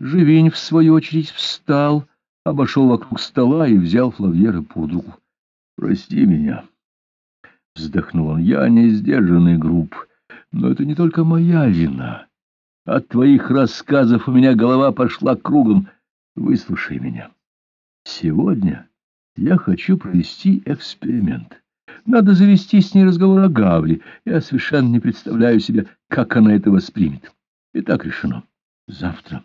Живень, в свою очередь, встал, обошел вокруг стола и взял Флавьера под руку. — Прости меня, — вздохнул он, — я не сдержанный груб, но это не только моя вина. От твоих рассказов у меня голова пошла кругом. Выслушай меня. Сегодня я хочу провести эксперимент. Надо завести с ней разговор о Гавре. Я совершенно не представляю себе, как она это воспримет. И так решено. Завтра.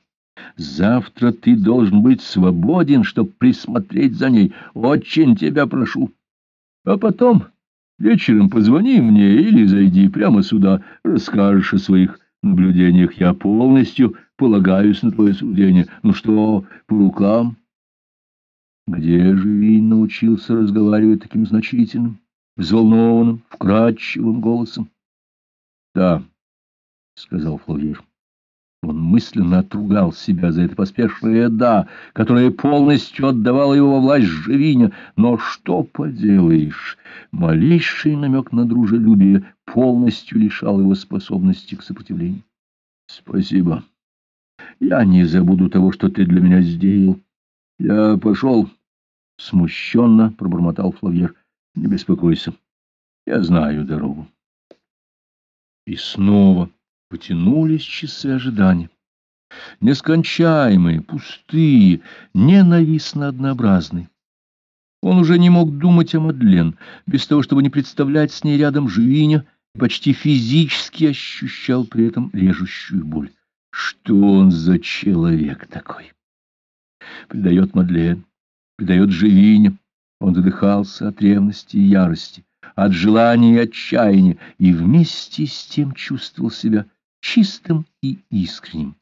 Завтра ты должен быть свободен, чтобы присмотреть за ней. Очень тебя прошу. А потом вечером позвони мне или зайди прямо сюда, расскажешь о своих наблюдениях. Я полностью полагаюсь на твое суждение. Ну что, по рукам? Где же Винь научился разговаривать таким значительным, взволнованным, вкрадчивым голосом? — Да, — сказал Флавьер. Он мысленно отругал себя за это поспешное «да», которое полностью отдавало его во власть Живиня. Но что поделаешь, малейший намек на дружелюбие полностью лишал его способности к сопротивлению. — Спасибо. Я не забуду того, что ты для меня сделал. Я пошел. Смущенно пробормотал Флавьер. Не беспокойся. Я знаю дорогу. И снова потянулись часы ожидания. Нескончаемые, пустые, ненавистно однообразные. Он уже не мог думать о Мадлен, без того, чтобы не представлять с ней рядом Живиня, почти физически ощущал при этом режущую боль. Что он за человек такой? Предает Мадлен, предает Живиня. Он задыхался от ревности и ярости, от желания и отчаяния, и вместе с тем чувствовал себя чистым и искренним.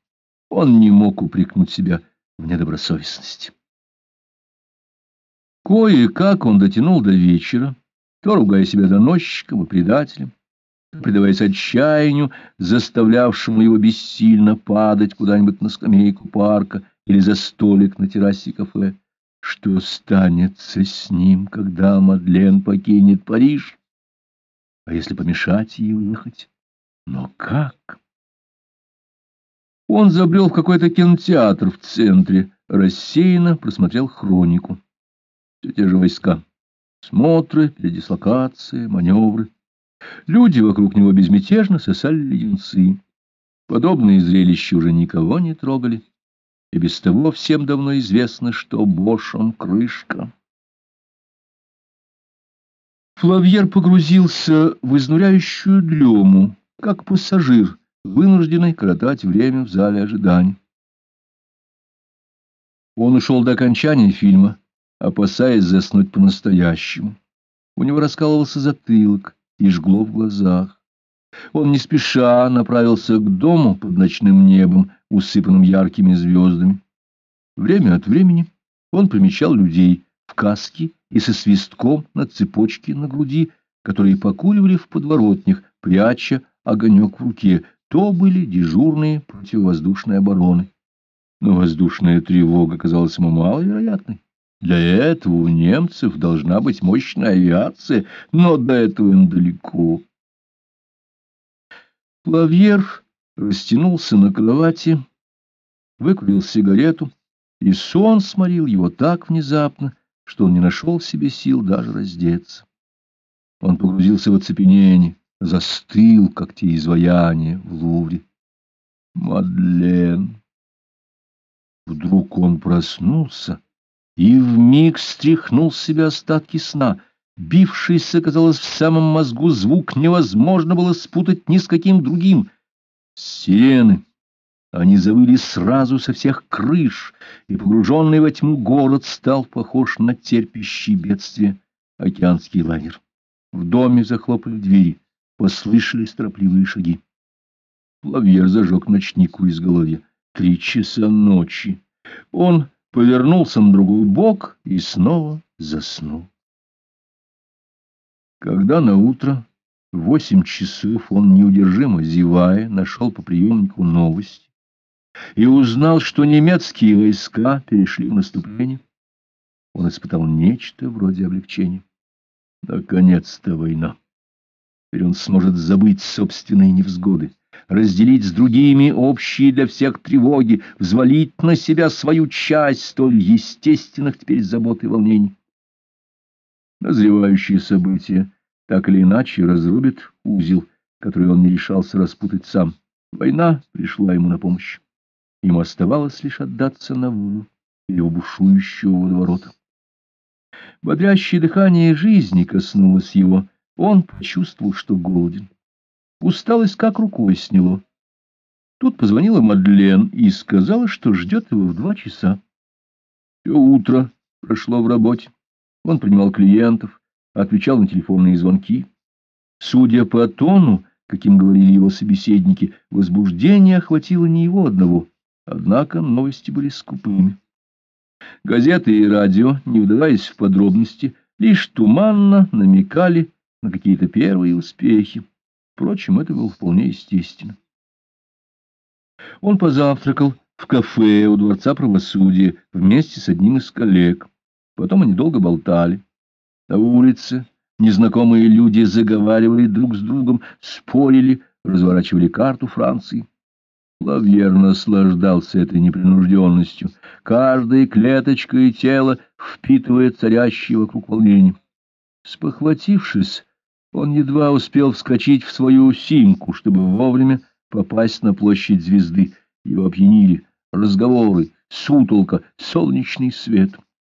Он не мог упрекнуть себя в недобросовестности. Кое-как он дотянул до вечера, то ругая себя доносчиком и предателем, предаваясь отчаянию, заставлявшему его бессильно падать куда-нибудь на скамейку парка или за столик на террасе кафе. Что станется с ним, когда Мадлен покинет Париж? А если помешать ей уехать? Но как? Он забрел в какой-то кинотеатр в центре, рассеянно просмотрел хронику. Все те же войска. Смотры, передислокации, маневры. Люди вокруг него безмятежно сосали леденцы. Подобные зрелища уже никого не трогали. И без того всем давно известно, что Бошем крышка. Флавьер погрузился в изнуряющую дрему, как пассажир, вынужденный коротать время в зале ожидания. Он ушел до окончания фильма, опасаясь заснуть по-настоящему. У него раскалывался затылок, и жгло в глазах. Он не спеша направился к дому под ночным небом, усыпанным яркими звездами. Время от времени он примечал людей в каске и со свистком на цепочке на груди, которые покуривали в подворотнях, пряча огонек в руке. То были дежурные противовоздушной обороны. Но воздушная тревога казалась ему маловероятной. Для этого у немцев должна быть мощная авиация, но до этого им далеко. Плавьер растянулся на кровати, выкурил сигарету, и сон сморил его так внезапно, что он не нашел в себе сил даже раздеться. Он погрузился в оцепенение, застыл, как те изваяния в Лувре. Мадлен! Вдруг он проснулся и вмиг стряхнул с себя остатки сна. Бившийся, казалось, в самом мозгу звук невозможно было спутать ни с каким другим. Сирены! Они завыли сразу со всех крыш, и погруженный во тьму город стал похож на терпящий бедствие океанский лайнер. В доме захлопали двери, послышались торопливые шаги. Плавьер зажег ночник у изголовья. Три часа ночи. Он повернулся на другой бок и снова заснул. Когда на утро в восемь часов он неудержимо зевая нашел по приемнику новости и узнал, что немецкие войска перешли в наступление, он испытал нечто вроде облегчения. Наконец-то война. Теперь он сможет забыть собственные невзгоды, разделить с другими общие для всех тревоги, взвалить на себя свою часть столь естественных теперь забот и волнений. Назревающие события так или иначе разрубят узел, который он не решался распутать сам. Война пришла ему на помощь. Ему оставалось лишь отдаться на волю его бушующего водоворота. Бодрящее дыхание жизни коснулось его. Он почувствовал, что голоден. Усталость как рукой сняло. Тут позвонила Мадлен и сказала, что ждет его в два часа. Все утро прошло в работе. Он принимал клиентов, отвечал на телефонные звонки. Судя по тону, каким говорили его собеседники, возбуждение охватило не его одного, однако новости были скупыми. Газеты и радио, не вдаваясь в подробности, лишь туманно намекали на какие-то первые успехи. Впрочем, это было вполне естественно. Он позавтракал в кафе у Дворца правосудия вместе с одним из коллег. Потом они долго болтали. На улице незнакомые люди заговаривали друг с другом, спорили, разворачивали карту Франции. Лавьер наслаждался этой непринужденностью. Каждая клеточка и тело впитывает царящие вокруг волнение. Спохватившись, он едва успел вскочить в свою симку, чтобы вовремя попасть на площадь звезды. Его опьянили разговоры, сутолка, солнечный свет —